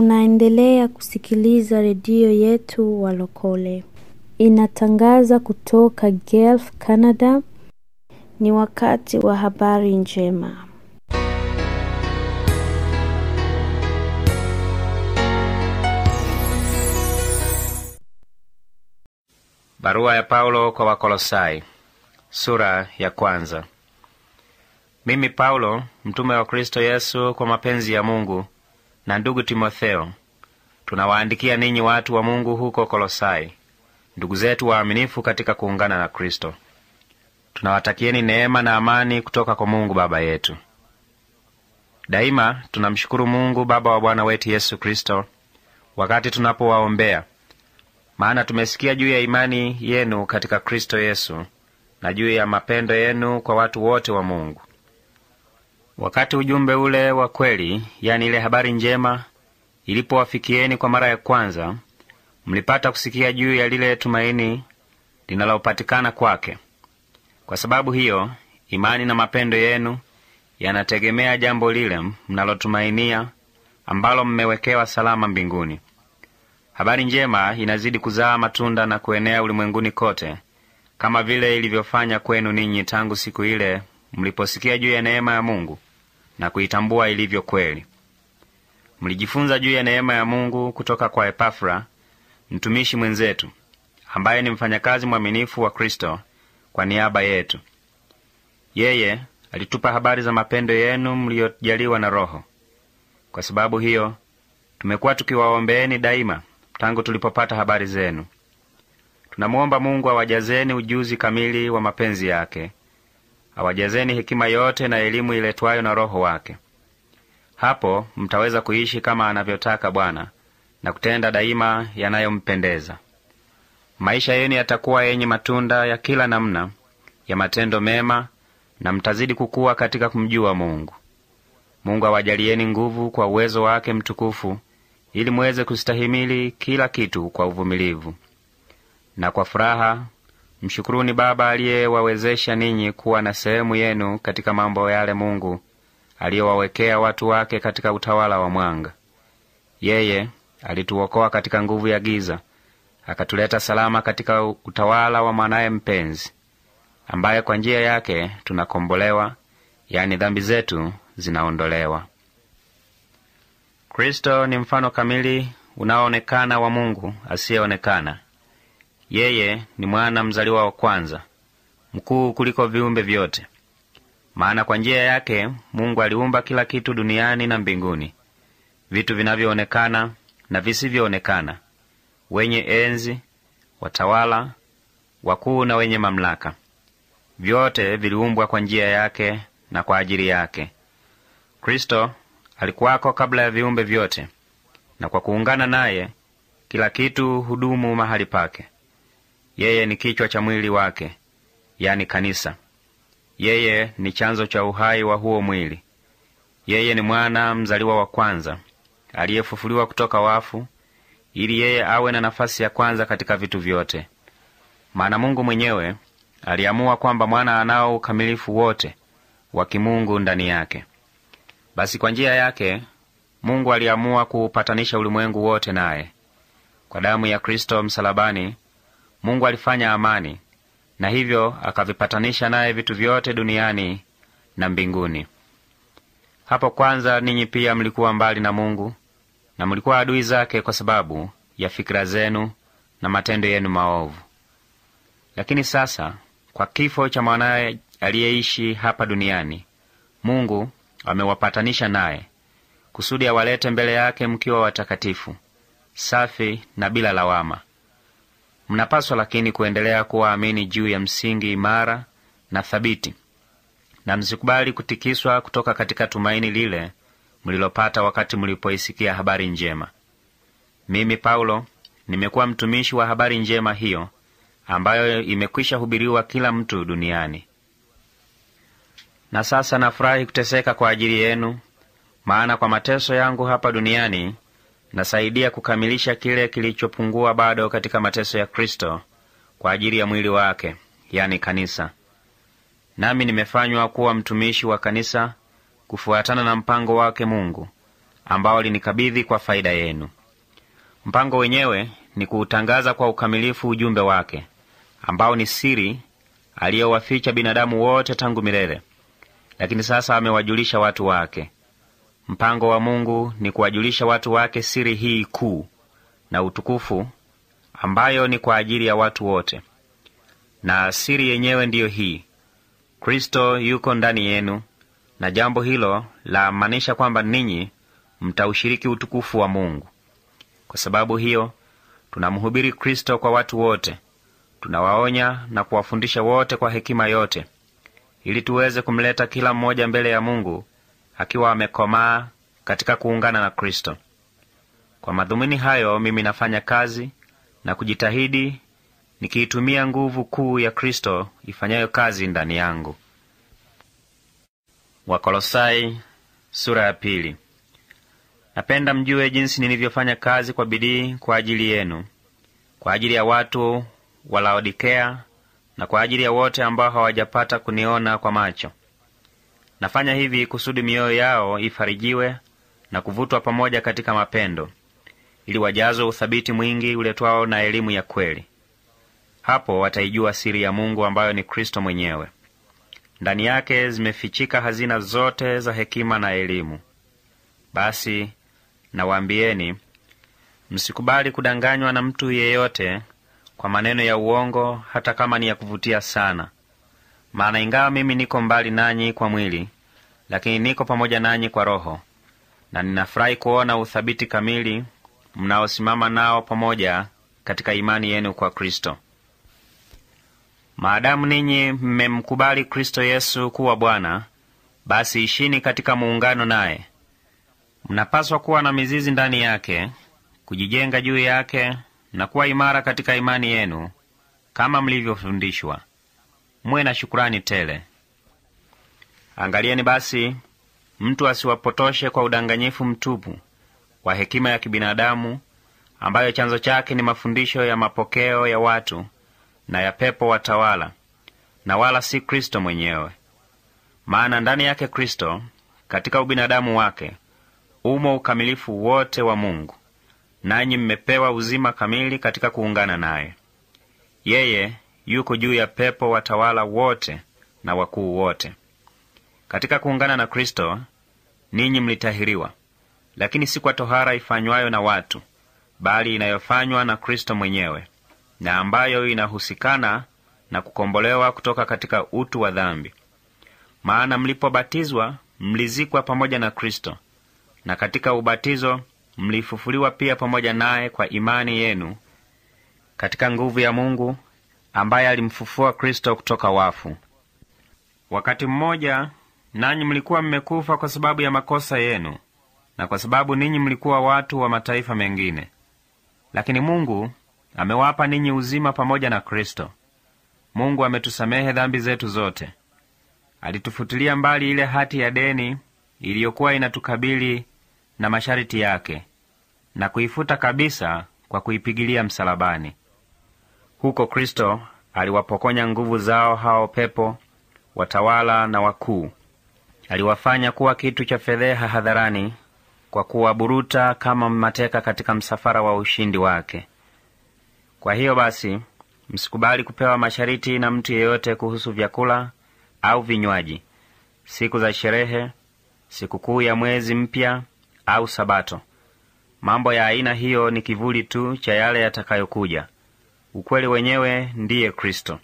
Unaendelea kusikiliza redio yetu Walokole, inatangaza kutoka Guelph, Canada. Ni wakati wa habari njema. Barua ya Paulo kwa Wakolosai, sura ya kwanza. Mimi Paulo, mtume wa Kristo Yesu kwa mapenzi ya Mungu, na ndugu Timotheo, tunawaandikia ninyi watu wa Mungu huko Kolosai, ndugu zetu waaminifu katika kuungana na Kristo. Tunawatakieni neema na amani kutoka kwa Mungu Baba yetu. Daima tunamshukuru Mungu Baba wa Bwana wetu Yesu Kristo wakati tunapowaombea, maana tumesikia juu ya imani yenu katika Kristo Yesu na juu ya mapendo yenu kwa watu wote wa Mungu. Wakati ujumbe ule wa kweli, yani ile habari njema, ilipowafikieni kwa mara ya kwanza, mlipata kusikia juu ya lile tumaini linalopatikana kwake. Kwa sababu hiyo, imani na mapendo yenu yanategemea jambo lile mnalotumainia, ambalo mmewekewa salama mbinguni. Habari njema inazidi kuzaa matunda na kuenea ulimwenguni kote, kama vile ilivyofanya kwenu ninyi tangu siku ile mliposikia juu ya neema ya Mungu na kuitambua ilivyo kweli. Mlijifunza juu ya neema ya Mungu kutoka kwa Epafra, mtumishi mwenzetu, ambaye ni mfanyakazi mwaminifu wa Kristo kwa niaba yetu. Yeye alitupa habari za mapendo yenu mliyojaliwa na Roho. Kwa sababu hiyo tumekuwa tukiwaombeeni daima tangu tulipopata habari zenu. Tunamwomba Mungu awajazeni ujuzi kamili wa mapenzi yake, awajazeni hekima yote na elimu iletwayo na Roho wake. Hapo mtaweza kuishi kama anavyotaka Bwana na kutenda daima yanayompendeza. Maisha yenu yatakuwa yenye matunda ya kila namna ya matendo mema, na mtazidi kukua katika kumjua Mungu. Mungu awajalieni nguvu kwa uwezo wake mtukufu, ili muweze kustahimili kila kitu kwa uvumilivu na kwa furaha. Mshukuruni Baba aliyewawezesha ninyi kuwa na sehemu yenu katika mambo yale Mungu aliyowawekea watu wake katika utawala wa mwanga. Yeye alituokoa katika nguvu ya giza, akatuleta salama katika utawala wa mwanaye mpenzi, ambaye kwa njia yake tunakombolewa, yani dhambi zetu zinaondolewa. Kristo ni mfano kamili unaoonekana wa Mungu asiyeonekana. Yeye ni mwana mzaliwa wa kwanza, mkuu kuliko viumbe vyote. Maana kwa njia yake Mungu aliumba kila kitu duniani na mbinguni, vitu vinavyoonekana na visivyoonekana, wenye enzi, watawala, wakuu na wenye mamlaka. Vyote viliumbwa kwa njia yake na kwa ajili yake. Kristo alikuwako kabla ya viumbe vyote, na kwa kuungana naye kila kitu hudumu mahali pake. Yeye ni kichwa cha mwili wake, yani kanisa. Yeye ni chanzo cha uhai wa huo mwili. Yeye ni mwana mzaliwa wa kwanza aliyefufuliwa kutoka wafu, ili yeye awe na nafasi ya kwanza katika vitu vyote. Maana Mungu mwenyewe aliamua kwamba mwana anao ukamilifu wote wa kimungu ndani yake. Basi kwa njia yake Mungu aliamua kuupatanisha ulimwengu wote naye. Kwa damu ya Kristo msalabani, Mungu alifanya amani, na hivyo akavipatanisha naye vitu vyote duniani na mbinguni. Hapo kwanza ninyi pia mlikuwa mbali na Mungu na mlikuwa adui zake kwa sababu ya fikira zenu na matendo yenu maovu. Lakini sasa kwa kifo cha mwanaye aliyeishi hapa duniani, Mungu amewapatanisha naye kusudi awalete mbele yake mkiwa watakatifu, safi na bila lawama. Mnapaswa lakini kuendelea kuwaamini juu ya msingi imara na thabiti, na msikubali kutikiswa kutoka katika tumaini lile mlilopata wakati mlipoisikia habari njema. Mimi Paulo nimekuwa mtumishi wa habari njema hiyo ambayo imekwisha hubiriwa kila mtu duniani. Na sasa nafurahi kuteseka kwa ajili yenu, maana kwa mateso yangu hapa duniani nasaidia kukamilisha kile kilichopungua bado katika mateso ya Kristo kwa ajili ya mwili wake, yani kanisa. Nami nimefanywa kuwa mtumishi wa kanisa kufuatana na mpango wake Mungu, ambao linikabidhi kwa faida yenu. Mpango wenyewe ni kuutangaza kwa ukamilifu ujumbe wake, ambao ni siri aliyowaficha binadamu wote tangu milele, lakini sasa amewajulisha watu wake. Mpango wa Mungu ni kuwajulisha watu wake siri hii kuu na utukufu, ambayo ni kwa ajili ya watu wote. Na siri yenyewe ndiyo hii: Kristo yuko ndani yenu, na jambo hilo lamaanisha kwamba ninyi mtaushiriki utukufu wa Mungu. Kwa sababu hiyo tunamhubiri Kristo kwa watu wote, tunawaonya na kuwafundisha wote kwa hekima yote, ili tuweze kumleta kila mmoja mbele ya Mungu akiwa amekomaa katika kuungana na Kristo. Kwa madhumuni hayo mimi nafanya kazi na kujitahidi nikiitumia nguvu kuu ya Kristo ifanyayo kazi ndani yangu. Wakolosai sura ya pili. Napenda mjue jinsi nilivyofanya kazi kwa bidii kwa ajili yenu, kwa ajili ya watu wa Laodikea na kwa ajili ya wote ambao hawajapata kuniona kwa macho. Nafanya hivi kusudi mioyo yao ifarijiwe na kuvutwa pamoja katika mapendo, ili wajazwe uthabiti mwingi uletwao na elimu ya kweli. Hapo wataijua siri ya Mungu ambayo ni Kristo mwenyewe. Ndani yake zimefichika hazina zote za hekima na elimu. Basi nawaambieni, msikubali kudanganywa na mtu yeyote kwa maneno ya uongo, hata kama ni ya kuvutia sana. Maana ingawa mimi niko mbali nanyi kwa mwili, lakini niko pamoja nanyi kwa roho, na ninafurahi kuona uthabiti kamili mnaosimama nao pamoja katika imani yenu kwa Kristo. Maadamu ninyi mmemkubali Kristo Yesu kuwa Bwana, basi ishini katika muungano naye. Mnapaswa kuwa na mizizi ndani yake, kujijenga juu yake na kuwa imara katika imani yenu kama mlivyofundishwa. Muwe na shukurani tele. Angalieni basi mtu asiwapotoshe kwa udanganyifu mtupu wa hekima ya kibinadamu, ambayo chanzo chake ni mafundisho ya mapokeo ya watu na ya pepo watawala, na wala si Kristo mwenyewe. Maana ndani yake Kristo, katika ubinadamu wake, umo ukamilifu wote wa Mungu, nanyi mmepewa uzima kamili katika kuungana naye. Yeye yuko juu ya pepo watawala wote na wakuu wote. Katika kuungana na Kristo ninyi mlitahiriwa, lakini si kwa tohara ifanywayo na watu, bali inayofanywa na Kristo mwenyewe, na ambayo inahusikana na kukombolewa kutoka katika utu wa dhambi. Maana mlipobatizwa mlizikwa pamoja na Kristo, na katika ubatizo mlifufuliwa pia pamoja naye kwa imani yenu katika nguvu ya Mungu ambaye alimfufua Kristo kutoka wafu. Wakati mmoja nanyi mlikuwa mmekufa kwa sababu ya makosa yenu na kwa sababu ninyi mlikuwa watu wa mataifa mengine, lakini Mungu amewapa ninyi uzima pamoja na Kristo. Mungu ametusamehe dhambi zetu zote, alitufutilia mbali ile hati ya deni iliyokuwa inatukabili na masharti yake, na kuifuta kabisa kwa kuipigilia msalabani. Huko Kristo aliwapokonya nguvu zao hao pepo watawala na wakuu. Aliwafanya kuwa kitu cha fedheha hadharani kwa kuwaburuta kama mateka katika msafara wa ushindi wake. Kwa hiyo basi, msikubali kupewa mashariti na mtu yeyote kuhusu vyakula au vinywaji, siku za sherehe, sikukuu ya mwezi mpya au Sabato. Mambo ya aina hiyo ni kivuli tu cha yale yatakayokuja. Ukweli wenyewe ndiye Kristo.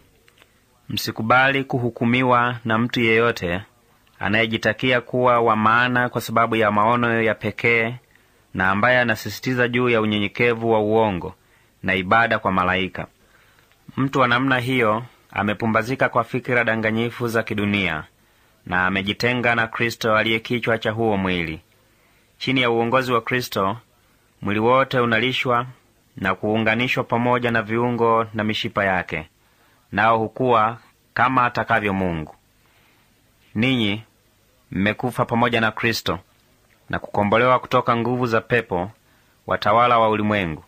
Msikubali kuhukumiwa na mtu yeyote anayejitakia kuwa wa maana kwa sababu ya maono ya pekee na ambaye anasisitiza juu ya unyenyekevu wa uongo na ibada kwa malaika. Mtu wa namna hiyo amepumbazika kwa fikira danganyifu za kidunia na amejitenga na Kristo aliye kichwa cha huo mwili. Chini ya uongozi wa Kristo, mwili wote unalishwa na kuunganishwa pamoja na viungo na mishipa yake, nao hukuwa kama atakavyo Mungu. Ninyi mmekufa pamoja na Kristo na kukombolewa kutoka nguvu za pepo watawala wa ulimwengu.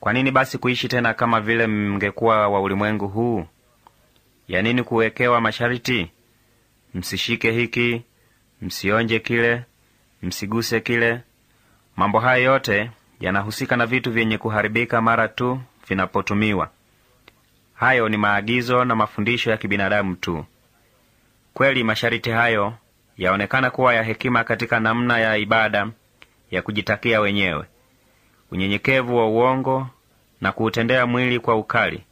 Kwa nini basi kuishi tena kama vile mngekuwa wa ulimwengu huu? Ya nini kuwekewa masharti? Msishike hiki, msionje kile, msiguse kile, Mambo haya yote yanahusika na vitu vyenye kuharibika mara tu vinapotumiwa. Hayo ni maagizo na mafundisho ya kibinadamu tu. Kweli masharti hayo yaonekana kuwa ya hekima katika namna ya ibada ya kujitakia wenyewe, unyenyekevu wa uongo na kuutendea mwili kwa ukali,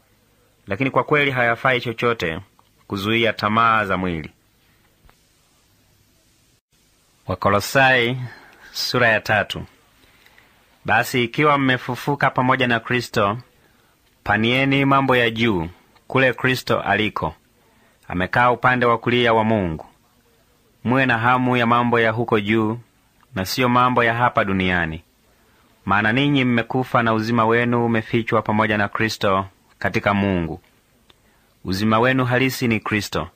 lakini kwa kweli hayafai chochote kuzuia tamaa za mwili. Wakolosai sura ya tatu. Basi ikiwa mmefufuka pamoja na Kristo, panieni mambo ya juu kule Kristo aliko amekaa upande wa kulia wa Mungu. Muwe na hamu ya mambo ya huko juu na siyo mambo ya hapa duniani, maana ninyi mmekufa na uzima wenu umefichwa pamoja na Kristo katika Mungu. Uzima wenu halisi ni Kristo,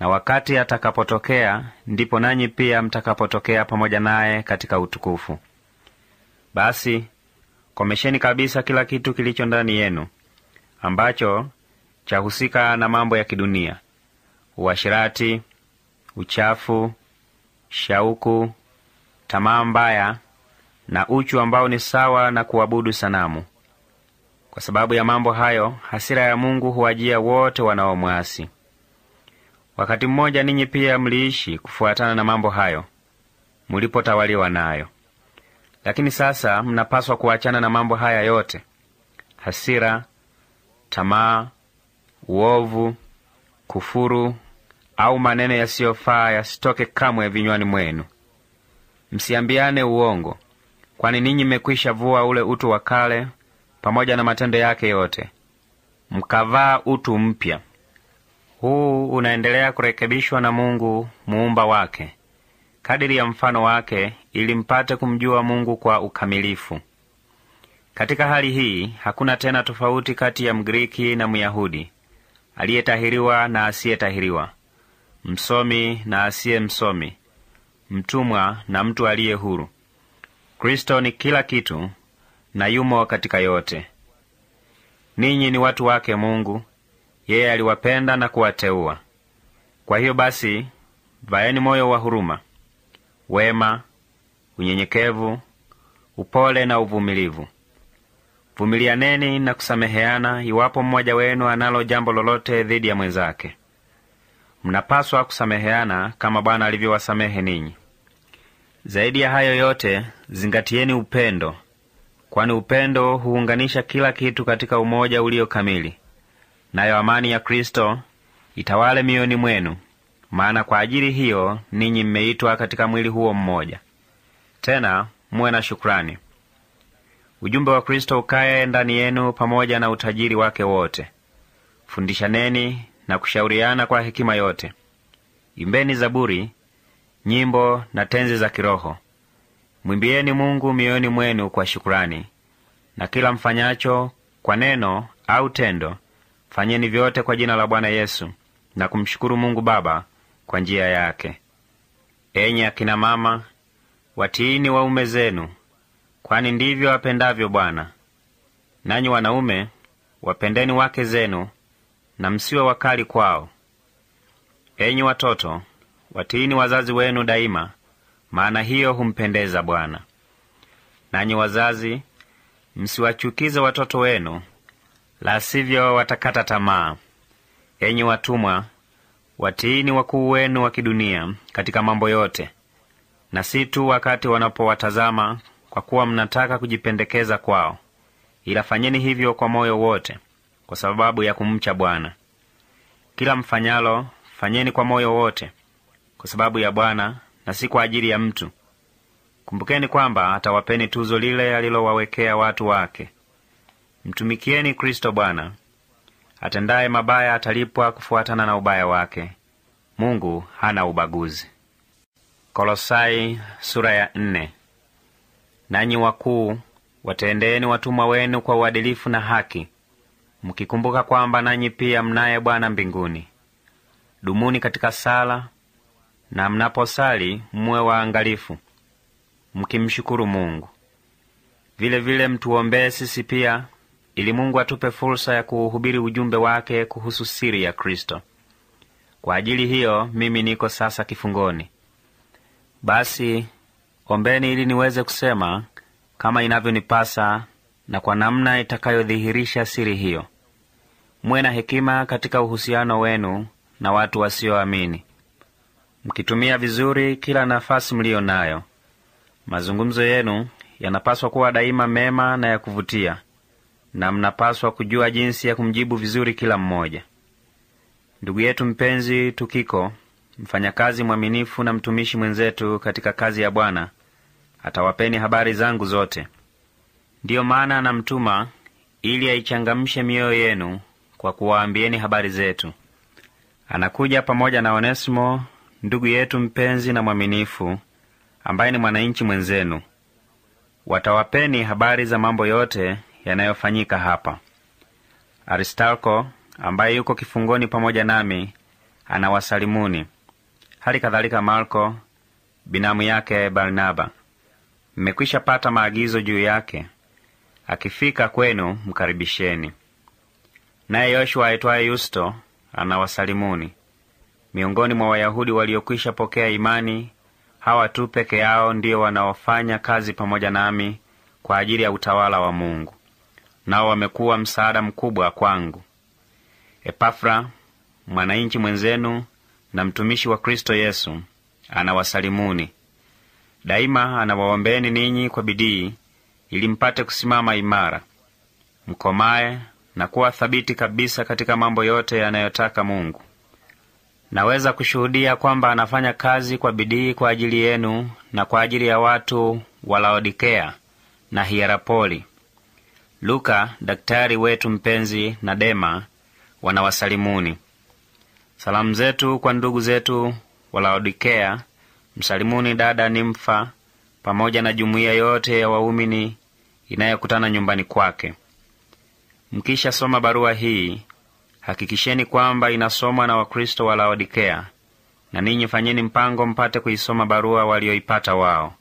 na wakati atakapotokea ndipo nanyi pia mtakapotokea pamoja naye katika utukufu. Basi komesheni kabisa kila kitu kilicho ndani yenu ambacho chahusika na mambo ya kidunia: uashirati, uchafu, shauku, tamaa mbaya na uchu ambao ni sawa na kuabudu sanamu. Kwa sababu ya mambo hayo, hasira ya Mungu huwajia wote wanaomwasi. Wakati mmoja ninyi pia mliishi kufuatana na mambo hayo mulipotawaliwa nayo. Lakini sasa mnapaswa kuachana na mambo haya yote: hasira, tamaa, uovu, kufuru au maneno yasiyofaa yasitoke kamwe vinywani mwenu. Msiambiane uongo, kwani ninyi mmekwisha vua ule utu wa kale pamoja na matendo yake yote, mkavaa utu mpya. Huu unaendelea kurekebishwa na Mungu muumba wake kadiri ya mfano wake, ili mpate kumjua Mungu kwa ukamilifu. Katika hali hii hakuna tena tofauti kati ya Mgiriki na Myahudi, aliyetahiriwa na asiyetahiriwa, msomi na asiye msomi, mtumwa na mtu aliye huru. Kristo ni kila kitu na yumo katika yote. Ninyi ni watu wake Mungu, yeye aliwapenda na kuwateua. Kwa hiyo basi, vaeni moyo wa huruma, wema, unyenyekevu, upole na uvumilivu. Vumilianeni na kusameheana iwapo mmoja wenu analo jambo lolote dhidi ya mwenzake. Mnapaswa kusameheana kama Bwana alivyowasamehe ninyi. Zaidi ya hayo yote, zingatieni upendo, kwani upendo huunganisha kila kitu katika umoja ulio kamili. Nayo amani ya Kristo itawale mioyoni mwenu, maana kwa ajili hiyo ninyi mmeitwa katika mwili huo mmoja. Tena muwe na shukrani. Ujumbe wa Kristo ukaye ndani yenu pamoja na utajiri wake wote. Fundishaneni na kushauriana kwa hekima yote. Imbeni zaburi, nyimbo na tenzi za kiroho. Mwimbieni Mungu mioyoni mwenu kwa shukurani. Na kila mfanyacho kwa neno au tendo, fanyeni vyote kwa jina la Bwana Yesu na kumshukuru Mungu Baba kwa njia yake. Enyi akina mama, watiini waume zenu, kwani ndivyo wapendavyo Bwana. Nanyi wanaume, wapendeni wake zenu na msiwe wakali kwao. Enyi watoto, watiini wazazi wenu daima, maana hiyo humpendeza Bwana. Nanyi wazazi, msiwachukize watoto wenu, la sivyo watakata tamaa. Enyi watumwa, watiini wakuu wenu wa kidunia katika mambo yote, na si tu wakati wanapowatazama, kwa kuwa mnataka kujipendekeza kwao, ila fanyeni hivyo kwa moyo wote, kwa sababu ya kumcha Bwana. Kila mfanyalo fanyeni kwa moyo wote, kwa sababu ya Bwana na si kwa ajili ya mtu. Kumbukeni kwamba atawapeni tuzo lile alilowawekea watu wake. Mtumikieni Kristo Bwana. Atendaye mabaya atalipwa kufuatana na ubaya wake. Mungu hana ubaguzi. Kolosai sura ya nne. Nanyi wakuu, watendeeni watumwa wenu kwa uadilifu na haki, mkikumbuka kwamba nanyi pia mnaye Bwana mbinguni. Dumuni katika sala, na mnaposali muwe waangalifu, mkimshukuru Mungu. Vilevile vile mtuombee sisi pia, ili Mungu atupe fursa ya kuuhubiri ujumbe wake kuhusu siri ya Kristo. Kwa ajili hiyo mimi niko sasa kifungoni. Basi ombeni ili niweze kusema kama inavyonipasa na kwa namna itakayodhihirisha siri hiyo. Muwe na hekima katika uhusiano wenu na watu wasioamini, mkitumia vizuri kila nafasi mliyo nayo. Mazungumzo yenu yanapaswa kuwa daima mema na ya kuvutia, na mnapaswa kujua jinsi ya kumjibu vizuri kila mmoja. Ndugu yetu mpenzi Tukiko, mfanyakazi mwaminifu na mtumishi mwenzetu katika kazi ya Bwana, atawapeni habari zangu zote. Ndiyo maana anamtuma ili aichangamshe mioyo yenu kwa kuwaambieni habari zetu. Anakuja pamoja na Onesimo ndugu yetu mpenzi na mwaminifu, ambaye ni mwananchi mwenzenu. Watawapeni habari za mambo yote yanayofanyika hapa. Aristarko ambaye yuko kifungoni pamoja nami anawasalimuni, hali kadhalika Marko binamu yake Barnaba. Mmekwisha pata maagizo juu yake. Akifika kwenu mkaribisheni. Naye Yoshua aitwaye Yusto anawasalimuni. Miongoni mwa Wayahudi waliokwisha pokea imani, hawa tu peke yao ndiyo wanaofanya kazi pamoja nami kwa ajili ya utawala wa Mungu, nao wamekuwa msaada mkubwa kwangu. Epafra, mwananchi mwenzenu na mtumishi wa Kristo Yesu, anawasalimuni. Daima anawaombeni ninyi kwa bidii, ili mpate kusimama imara, mkomaye na kuwa thabiti kabisa katika mambo yote yanayotaka Mungu. Naweza kushuhudia kwamba anafanya kazi kwa bidii kwa ajili yenu na kwa ajili ya watu wa Laodikea na Hierapoli. Luka daktari wetu mpenzi na Dema wanawasalimuni. Salamu zetu kwa ndugu zetu wa Laodikea. Msalimuni dada Nimfa pamoja na jumuiya yote ya waumini inayokutana nyumbani kwake. Mkisha soma barua hii, hakikisheni kwamba inasomwa na Wakristo wa Laodikea, na ninyi fanyeni mpango mpate kuisoma barua walioipata wao.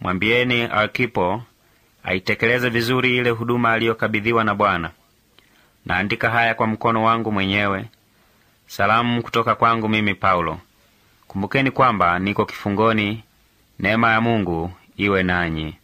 Mwambieni Arkipo aitekeleze vizuri ile huduma aliyokabidhiwa na Bwana. Naandika haya kwa mkono wangu mwenyewe. Salamu kutoka kwangu mimi Paulo. Kumbukeni kwamba niko kifungoni. Neema ya Mungu iwe nanyi.